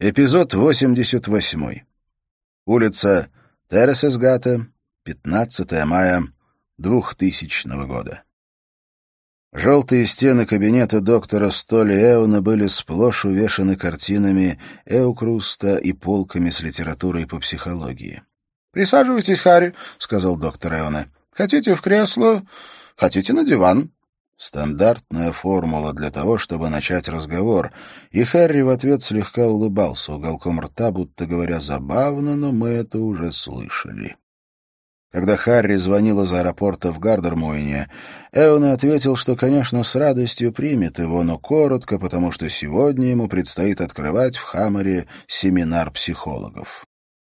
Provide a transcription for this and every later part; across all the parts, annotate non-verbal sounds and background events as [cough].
Эпизод 88. Улица Тересесгата, 15 мая 2000 года. Желтые стены кабинета доктора Столи Эуна были сплошь увешаны картинами Эукруста и полками с литературой по психологии. «Присаживайтесь, Харри», — сказал доктор Эуна. «Хотите в кресло, хотите на диван». Стандартная формула для того, чтобы начать разговор, и Харри в ответ слегка улыбался уголком рта, будто говоря «забавно, но мы это уже слышали». Когда Харри звонил из аэропорта в Гардермуине, Эон ответил, что, конечно, с радостью примет его, но коротко, потому что сегодня ему предстоит открывать в Хаммере семинар психологов.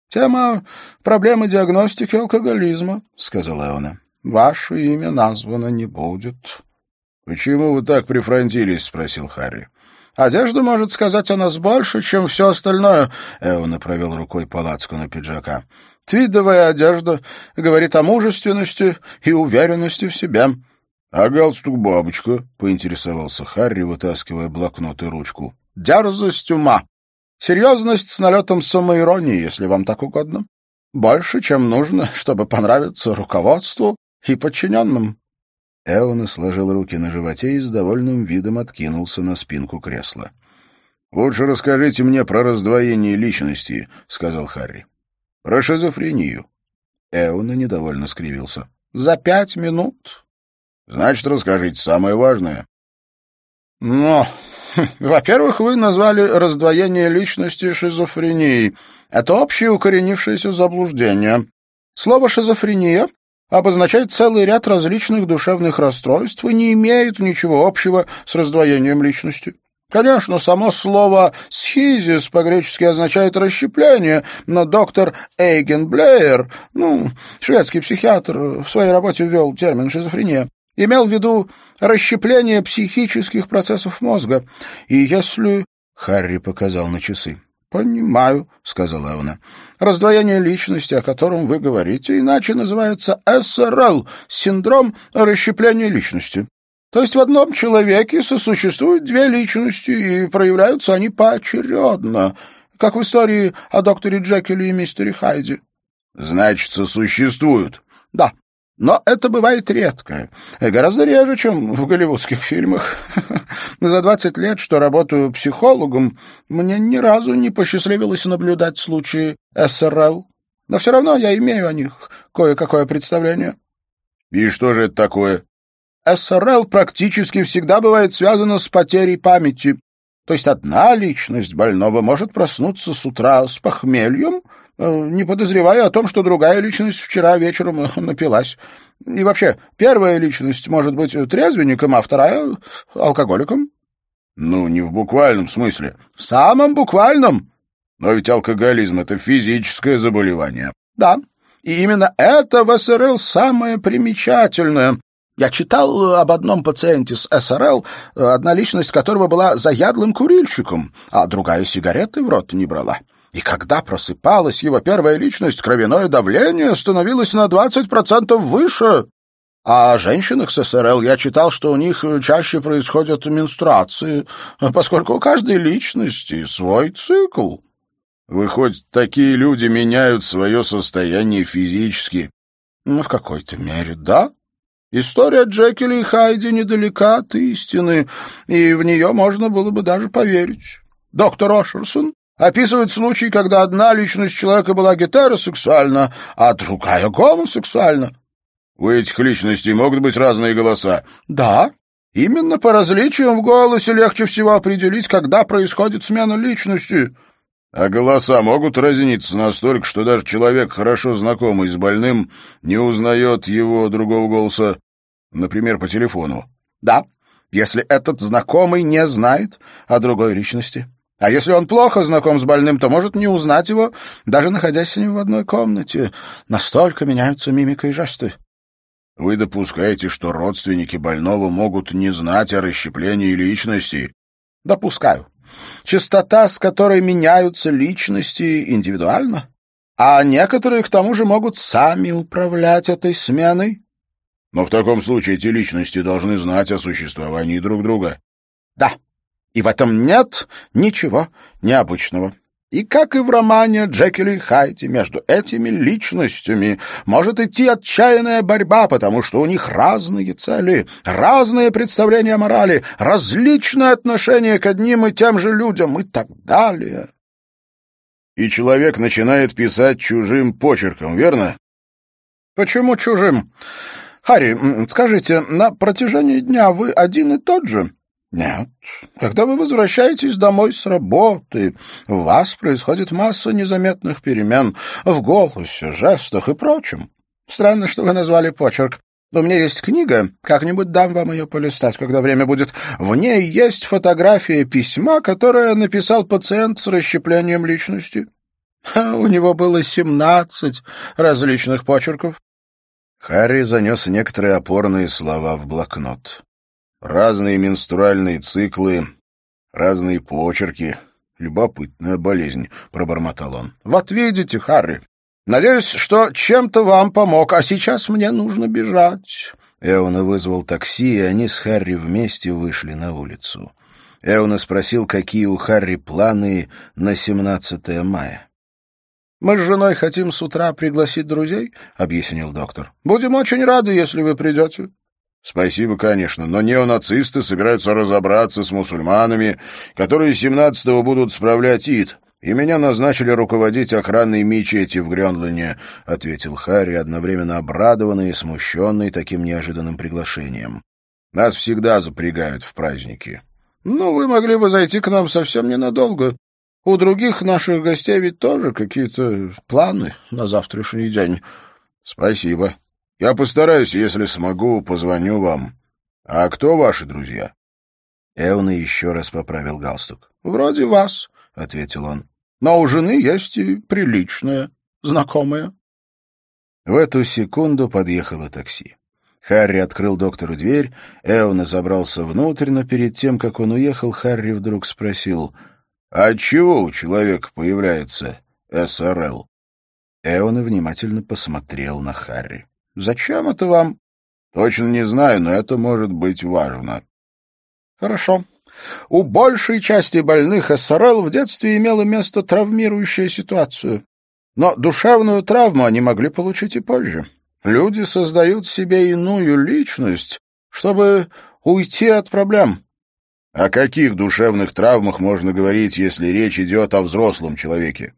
«Тема проблемы диагностики алкоголизма», — сказал Эона. «Ваше имя названо не будет». «Почему вы так прифронтились?» — спросил Харри. «Одежда может сказать о нас больше, чем все остальное», — Эвана провел рукой по на пиджака. «Твидовая одежда говорит о мужественности и уверенности в себе». «А галстук бабочка?» — поинтересовался Харри, вытаскивая блокнот и ручку. «Дерзость ума. Серьезность с налетом самоиронии, если вам так угодно. Больше, чем нужно, чтобы понравиться руководству и подчиненным». Эона сложил руки на животе и с довольным видом откинулся на спинку кресла. «Лучше расскажите мне про раздвоение личности», — сказал Харри. «Про шизофрению». Эона недовольно скривился. «За пять минут». «Значит, расскажите самое важное». «Ну, [laughs] во-первых, вы назвали раздвоение личности шизофренией. Это общее укоренившееся заблуждение. Слово «шизофрения» обозначает целый ряд различных душевных расстройств и не имеет ничего общего с раздвоением личности. Конечно, само слово «схизис» по-гречески означает «расщепление», но доктор Эйген Блеер, ну, шведский психиатр, в своей работе ввел термин «шизофрения», имел в виду расщепление психических процессов мозга. И если... Харри показал на часы. «Понимаю», — сказала Эвна. «Раздвоение личности, о котором вы говорите, иначе называется СРЛ — синдром расщепления личности. То есть в одном человеке сосуществуют две личности, и проявляются они поочередно, как в истории о докторе Джекиле и мистере Хайде». «Значит, сосуществуют?» «Да, но это бывает редко, гораздо реже, чем в голливудских фильмах. [laughs] За двадцать лет, что работаю психологом, мне ни разу не посчастливилось наблюдать случаи СРЛ. Но все равно я имею о них кое-какое представление. И что же это такое? СРЛ практически всегда бывает связано с потерей памяти. То есть одна личность больного может проснуться с утра с похмельем, не подозревая о том, что другая личность вчера вечером э, напилась. И вообще, первая личность может быть трезвенником, а вторая — алкоголиком. — Ну, не в буквальном смысле. — В самом буквальном. — Но ведь алкоголизм — это физическое заболевание. — Да, и именно это в СРЛ самое примечательное. Я читал об одном пациенте с СРЛ, одна личность которого была заядлым курильщиком, а другая сигареты в рот не брала. И когда просыпалась его первая личность, кровяное давление становилось на 20% выше. А о женщинах с СРЛ я читал, что у них чаще происходят менструации, поскольку у каждой личности свой цикл. Выходит, такие люди меняют свое состояние физически. Ну, в какой-то мере, да. История Джекили и Хайди недалека от истины, и в нее можно было бы даже поверить. Доктор Ошерсон описывает случай, когда одна личность человека была гетеросексуальна, а другая гомосексуальна. У этих личностей могут быть разные голоса? Да. Именно по различиям в голосе легче всего определить, когда происходит смена личности. А голоса могут разниться настолько, что даже человек, хорошо знакомый с больным, не узнает его другого голоса, например, по телефону. Да, если этот знакомый не знает о другой личности. А если он плохо знаком с больным, то может не узнать его, даже находясь с ним в одной комнате. Настолько меняются мимика и жесты. Вы допускаете, что родственники больного могут не знать о расщеплении личности? Допускаю. Частота, с которой меняются личности, индивидуальна. А некоторые, к тому же, могут сами управлять этой сменой. Но в таком случае эти личности должны знать о существовании друг друга. Да, и в этом нет ничего необычного. И как и в романе Джекили и Хайти, между этими личностями может идти отчаянная борьба, потому что у них разные цели, разные представления о морали, различное отношение к одним и тем же людям и так далее. И человек начинает писать чужим почерком, верно? Почему чужим? Харри, скажите, на протяжении дня вы один и тот же? Нет. Когда вы возвращаетесь домой с работы, у вас происходит масса незаметных перемен в голосе, жестах и прочем. Странно, что вы назвали почерк. У меня есть книга, как-нибудь дам вам ее полистать, когда время будет. В ней есть фотография письма, которое написал пациент с расщеплением личности. У него было семнадцать различных почерков. Харри занес некоторые опорные слова в блокнот. Разные менструальные циклы, разные почерки. Любопытная болезнь, — пробормотал он. — Вот видите, Харри, надеюсь, что чем-то вам помог, а сейчас мне нужно бежать. Эуна вызвал такси, и они с Харри вместе вышли на улицу. Эуна спросил, какие у Харри планы на 17 мая. «Мы с женой хотим с утра пригласить друзей», — объяснил доктор. «Будем очень рады, если вы придете». «Спасибо, конечно, но неонацисты собираются разобраться с мусульманами, которые 17-го будут справлять ид, и меня назначили руководить охранной мечети в Грёнлуне», — ответил Харри, одновременно обрадованный и смущенный таким неожиданным приглашением. «Нас всегда запрягают в праздники». «Ну, вы могли бы зайти к нам совсем ненадолго. У других наших гостей ведь тоже какие-то планы на завтрашний день. Спасибо. Я постараюсь, если смогу, позвоню вам. А кто ваши друзья? Эвна еще раз поправил галстук. Вроде вас, ответил он. Но у жены есть и приличная знакомая. В эту секунду подъехало такси. Харри открыл доктору дверь, Эвна забрался внутрь, но перед тем, как он уехал, Харри вдруг спросил — а чего у человека появляется СРЛ? Эон внимательно посмотрел на Харри. «Зачем это вам?» «Точно не знаю, но это может быть важно». «Хорошо. У большей части больных СРЛ в детстве имела место травмирующая ситуация. Но душевную травму они могли получить и позже. Люди создают себе иную личность, чтобы уйти от проблем. О каких душевных травмах можно говорить, если речь идет о взрослом человеке?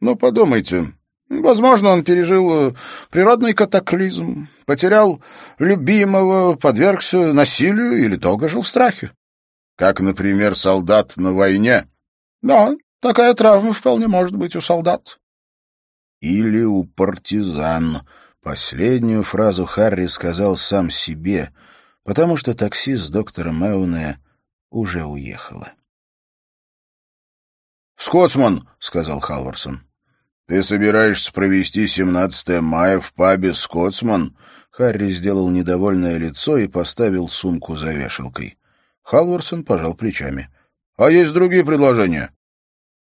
Ну, подумайте. Возможно, он пережил э, природный катаклизм, потерял любимого, подвергся насилию или долго жил в страхе. Как, например, солдат на войне? Да, такая травма вполне может быть у солдат. Или у партизан. Последнюю фразу Харри сказал сам себе, потому что таксист доктора Мэуне уже уехала. «Скотсман», — сказал Халварсон, — «ты собираешься провести 17 мая в пабе «Скотсман»?» Харри сделал недовольное лицо и поставил сумку за вешалкой. Халварсон пожал плечами. «А есть другие предложения?»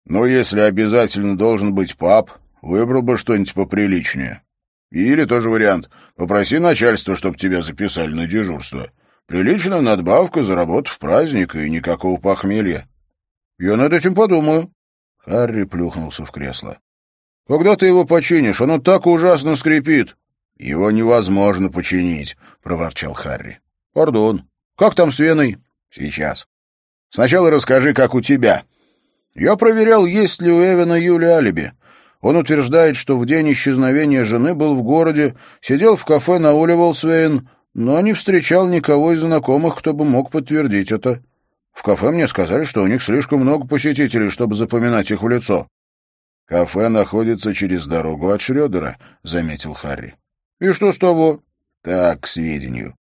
«Ну, если обязательно должен быть паб, выбрал бы что-нибудь поприличнее. Или тоже вариант. Попроси начальство, чтобы тебя записали на дежурство. Приличная надбавка за работу в праздник и никакого похмелья. Я над этим подумаю. Харри плюхнулся в кресло. Когда ты его починишь? Оно так ужасно скрипит. Его невозможно починить, проворчал Харри. Пардон. Как там с Веной? Сейчас. Сначала расскажи, как у тебя. Я проверял, есть ли у Эвена Юли алиби. Он утверждает, что в день исчезновения жены был в городе, сидел в кафе на Уливолсвейн, но не встречал никого из знакомых, кто бы мог подтвердить это. В кафе мне сказали, что у них слишком много посетителей, чтобы запоминать их в лицо. «Кафе находится через дорогу от Шрёдера», — заметил Харри. «И что с того?» «Так, к сведению».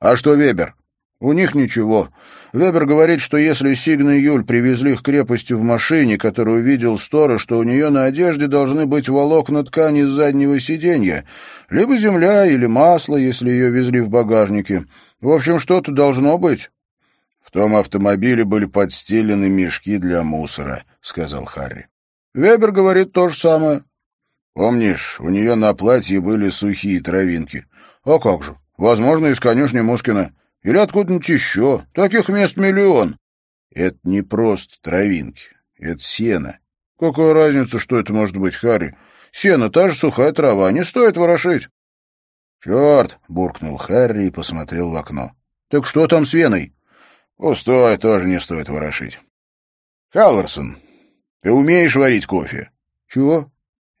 «А что Вебер?» «У них ничего. Вебер говорит, что если Сигна и Юль привезли их крепости в машине, которую видел сторож, что у нее на одежде должны быть волокна ткани с заднего сиденья, либо земля или масло, если ее везли в багажнике. В общем, что-то должно быть». «В том автомобиле были подстелены мешки для мусора», — сказал Харри. «Вебер говорит то же самое». «Помнишь, у нее на платье были сухие травинки?» «А как же? Возможно, из конюшни Мускина». Или откуда-нибудь еще. Таких мест миллион. Это не просто травинки. Это сено. Какая разница, что это может быть, Харри? Сено — та же сухая трава, не стоит ворошить. «Черт!» — буркнул Харри и посмотрел в окно. «Так что там с Веной?» «Пустой, тоже не стоит ворошить». «Халварсон, ты умеешь варить кофе?» «Чего?»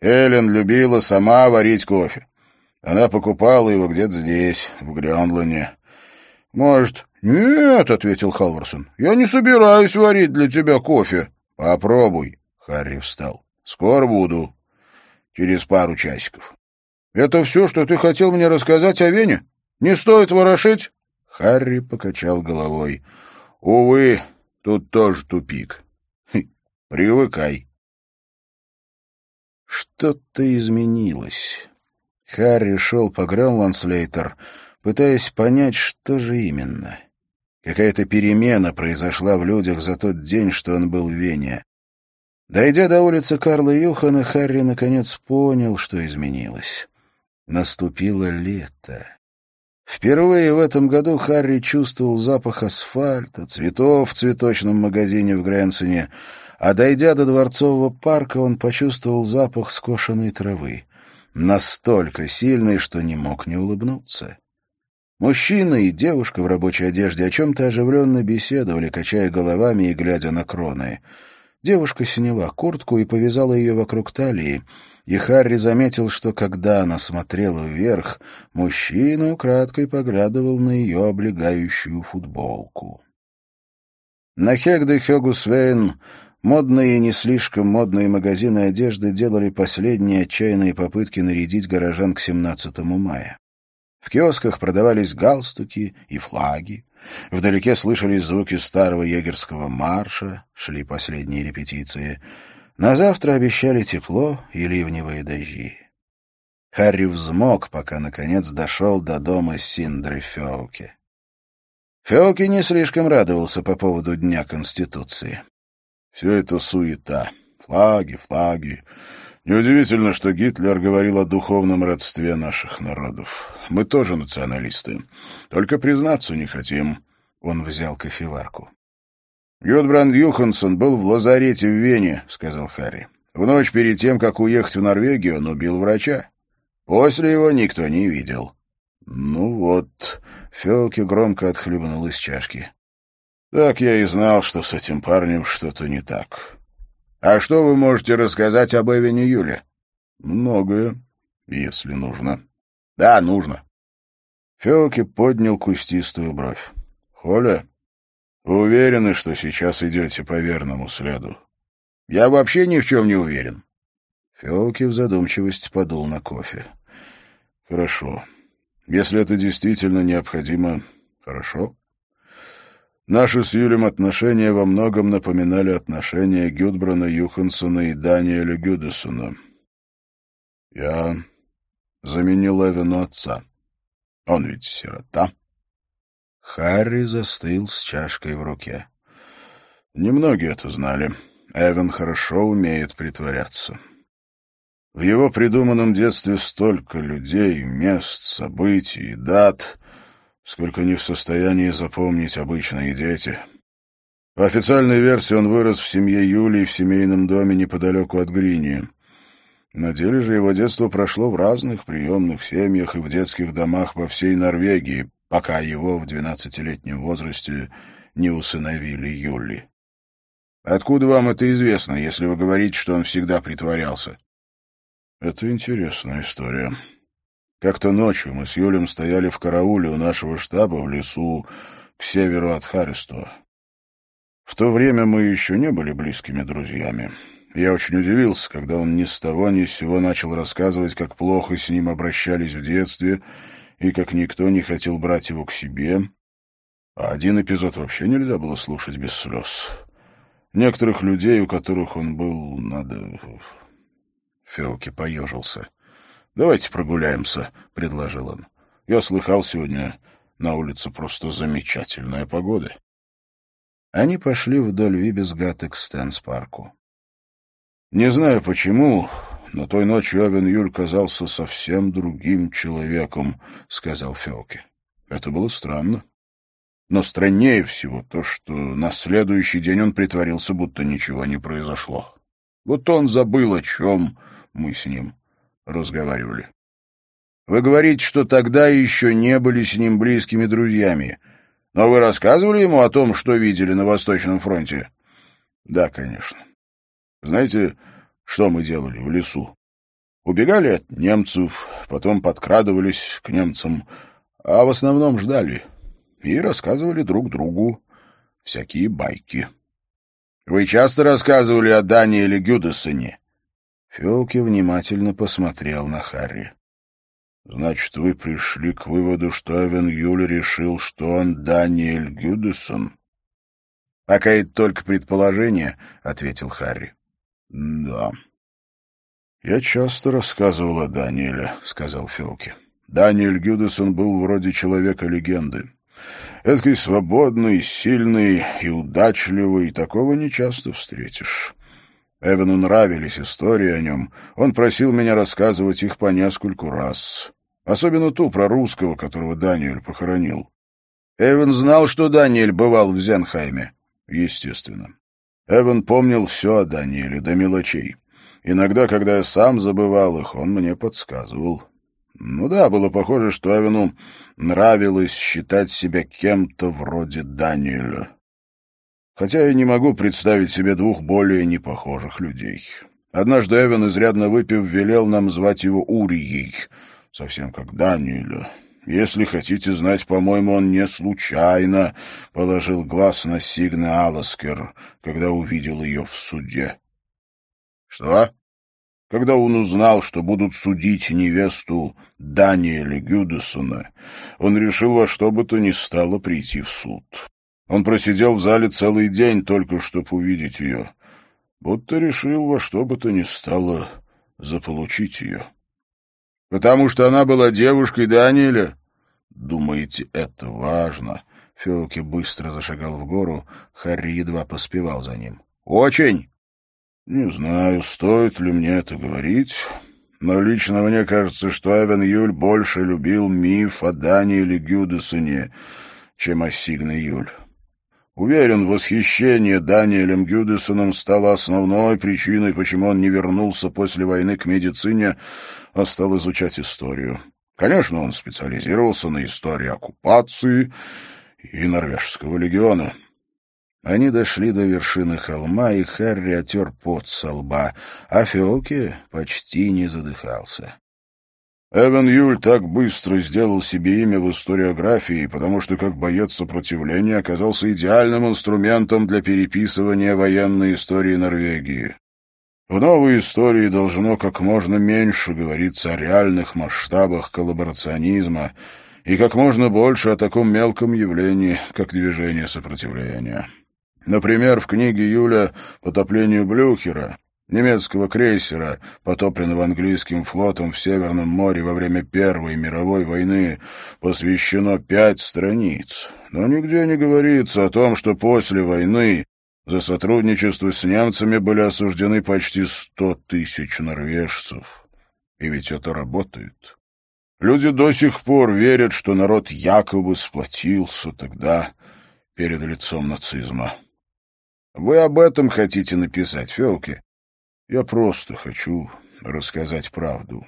Эллен любила сама варить кофе. Она покупала его где-то здесь, в Грёнлоне. «Может...» «Нет», — ответил Халварсон, — «я не собираюсь варить для тебя кофе». «Попробуй», — Харри встал. «Скоро буду. Через пару часиков». «Это все, что ты хотел мне рассказать о Вене? Не стоит ворошить?» Харри покачал головой. «Увы, тут тоже тупик. Привыкай». Что-то изменилось. Харри шел по Грёнландслейтер, пытаясь понять, что же именно. Какая-то перемена произошла в людях за тот день, что он был в Вене. Дойдя до улицы Карла Юхана, Харри наконец понял, что изменилось. Наступило лето. Впервые в этом году Харри чувствовал запах асфальта, цветов в цветочном магазине в Грэнсоне, а дойдя до Дворцового парка, он почувствовал запах скошенной травы. Настолько сильный, что не мог не улыбнуться. Мужчина и девушка в рабочей одежде о чем-то оживленно беседовали, качая головами и глядя на кроны. Девушка сняла куртку и повязала ее вокруг талии, и Харри заметил, что когда она смотрела вверх, мужчина украдкой поглядывал на ее облегающую футболку. На Хегде Хёгусвейн Модные и не слишком модные магазины одежды делали последние отчаянные попытки нарядить горожан к 17 мая. В киосках продавались галстуки и флаги. Вдалеке слышались звуки старого егерского марша, шли последние репетиции. На завтра обещали тепло и ливневые дожди. Харри взмок, пока, наконец, дошел до дома Синдры Феуки. Феуки не слишком радовался по поводу Дня Конституции. Все это суета. Флаги, флаги. Неудивительно, что Гитлер говорил о духовном родстве наших народов. Мы тоже националисты. Только признаться не хотим. Он взял кофеварку. «Гюдбранд Юхансон был в лазарете в Вене», — сказал Харри. «В ночь перед тем, как уехать в Норвегию, он убил врача. После его никто не видел». «Ну вот», — Фелки громко отхлебнул из чашки. Так я и знал, что с этим парнем что-то не так. А что вы можете рассказать об Эвине Юле? Многое, если нужно. Да, нужно. Феоки поднял кустистую бровь. Холя, вы уверены, что сейчас идете по верному следу? Я вообще ни в чем не уверен. Феоки в задумчивости подул на кофе. Хорошо. Если это действительно необходимо, хорошо. Наши с Юлем отношения во многом напоминали отношения Гюдбрана Юхансона и Даниэля Гюдесона. Я заменил Эвену отца. Он ведь сирота. Харри застыл с чашкой в руке. Немногие это знали. Эвен хорошо умеет притворяться. В его придуманном детстве столько людей, мест, событий, дат, сколько не в состоянии запомнить обычные дети. По официальной версии он вырос в семье Юлии в семейном доме неподалеку от Грини. На деле же его детство прошло в разных приемных семьях и в детских домах по всей Норвегии, пока его в двенадцатилетнем возрасте не усыновили Юли. Откуда вам это известно, если вы говорите, что он всегда притворялся? Это интересная история. Как-то ночью мы с Юлем стояли в карауле у нашего штаба в лесу к северу от Харристова. В то время мы еще не были близкими друзьями. Я очень удивился, когда он ни с того ни с сего начал рассказывать, как плохо с ним обращались в детстве и как никто не хотел брать его к себе. А один эпизод вообще нельзя было слушать без слез. Некоторых людей, у которых он был, надо... Феоки поежился. «Давайте прогуляемся», — предложил он. «Я слыхал сегодня на улице просто замечательная погода». Они пошли вдоль Вибисгата к Стэнс-парку. Не знаю почему, но той ночью Эвен Юль казался совсем другим человеком, — сказал Феоке. Это было странно. Но страннее всего то, что на следующий день он притворился, будто ничего не произошло. Вот он забыл, о чем мы с ним разговаривали. Вы говорите, что тогда еще не были с ним близкими друзьями. Но вы рассказывали ему о том, что видели на Восточном фронте? Да, конечно. Знаете, что мы делали в лесу? Убегали от немцев, потом подкрадывались к немцам, а в основном ждали и рассказывали друг другу всякие байки. Вы часто рассказывали о Даниэле Гюдесоне? Фелки внимательно посмотрел на Харри. Значит, вы пришли к выводу, что Эвен Юль решил, что он Даниэль Гюдесон? Пока это только предположение, ответил Харри. Да. Я часто рассказывал о Даниэле, сказал Фелки. Даниэль Гюдесон был вроде человека-легенды. Эдакий свободный, сильный и удачливый, такого не часто встретишь. Эвану нравились истории о нем. Он просил меня рассказывать их по нескольку раз. Особенно ту про русского, которого Даниэль похоронил. Эван знал, что Даниэль бывал в Зенхайме. Естественно. Эван помнил все о Даниэле до мелочей. Иногда, когда я сам забывал их, он мне подсказывал. Ну да, было похоже, что Эвану нравилось считать себя кем-то вроде Даниэля хотя я не могу представить себе двух более непохожих людей. Однажды Эван, изрядно выпив, велел нам звать его Урией, совсем как Даниэля. Если хотите знать, по-моему, он не случайно положил глаз на Сигна Аласкер, когда увидел ее в суде. — Что? Когда он узнал, что будут судить невесту Даниэля Гюдесона, он решил во что бы то ни стало прийти в суд. Он просидел в зале целый день, только чтобы увидеть ее. Будто решил во что бы то ни стало заполучить ее. Потому что она была девушкой Даниэля? Думаете, это важно? Феоки быстро зашагал в гору, Харри едва поспевал за ним. Очень? Не знаю, стоит ли мне это говорить, но лично мне кажется, что Эвен Юль больше любил миф о Даниэле Гюдесоне, чем о Сигне Юль. Уверен, восхищение Даниэлем Гюдесоном стало основной причиной, почему он не вернулся после войны к медицине, а стал изучать историю. Конечно, он специализировался на истории оккупации и норвежского легиона. Они дошли до вершины холма, и Харри отер пот со лба, а Феоке почти не задыхался. Эван Юль так быстро сделал себе имя в историографии, потому что как боец сопротивления оказался идеальным инструментом для переписывания военной истории Норвегии. В новой истории должно как можно меньше говориться о реальных масштабах коллаборационизма и как можно больше о таком мелком явлении, как движение сопротивления. Например, в книге Юля «Потопление Блюхера» немецкого крейсера, потопленного английским флотом в Северном море во время Первой мировой войны, посвящено пять страниц. Но нигде не говорится о том, что после войны за сотрудничество с немцами были осуждены почти сто тысяч норвежцев. И ведь это работает. Люди до сих пор верят, что народ якобы сплотился тогда перед лицом нацизма. Вы об этом хотите написать, Фелке? Я просто хочу рассказать правду.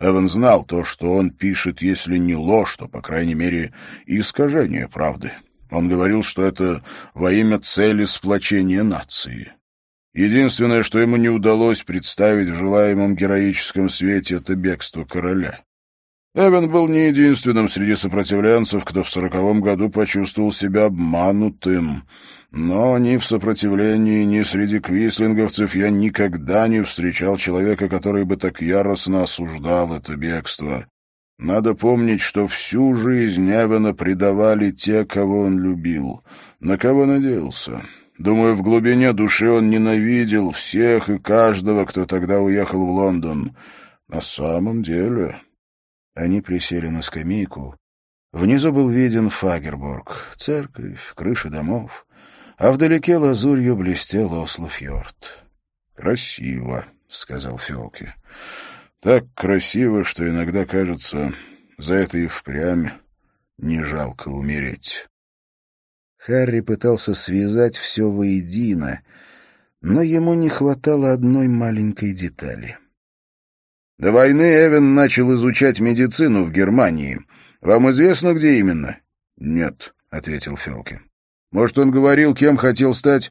Эван знал то, что он пишет, если не ложь, то, по крайней мере, искажение правды. Он говорил, что это во имя цели сплочения нации. Единственное, что ему не удалось представить в желаемом героическом свете, это бегство короля. Эван был не единственным среди сопротивленцев, кто в сороковом году почувствовал себя обманутым, но ни в сопротивлении, ни среди квислинговцев я никогда не встречал человека, который бы так яростно осуждал это бегство. Надо помнить, что всю жизнь Эвана предавали те, кого он любил, на кого надеялся. Думаю, в глубине души он ненавидел всех и каждого, кто тогда уехал в Лондон. На самом деле... Они присели на скамейку. Внизу был виден Фагерборг, церковь, крыши домов а вдалеке лазурью блестел Ослофьорд. «Красиво», — сказал Фелки. «Так красиво, что иногда кажется, за это и впрямь не жалко умереть». Харри пытался связать все воедино, но ему не хватало одной маленькой детали. До войны Эвен начал изучать медицину в Германии. Вам известно, где именно? Нет, ответил Фелки. Может, он говорил, кем хотел стать?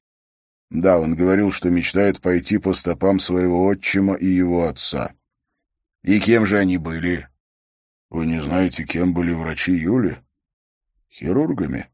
Да, он говорил, что мечтает пойти по стопам своего отчима и его отца. И кем же они были? Вы не знаете, кем были врачи Юли? Хирургами.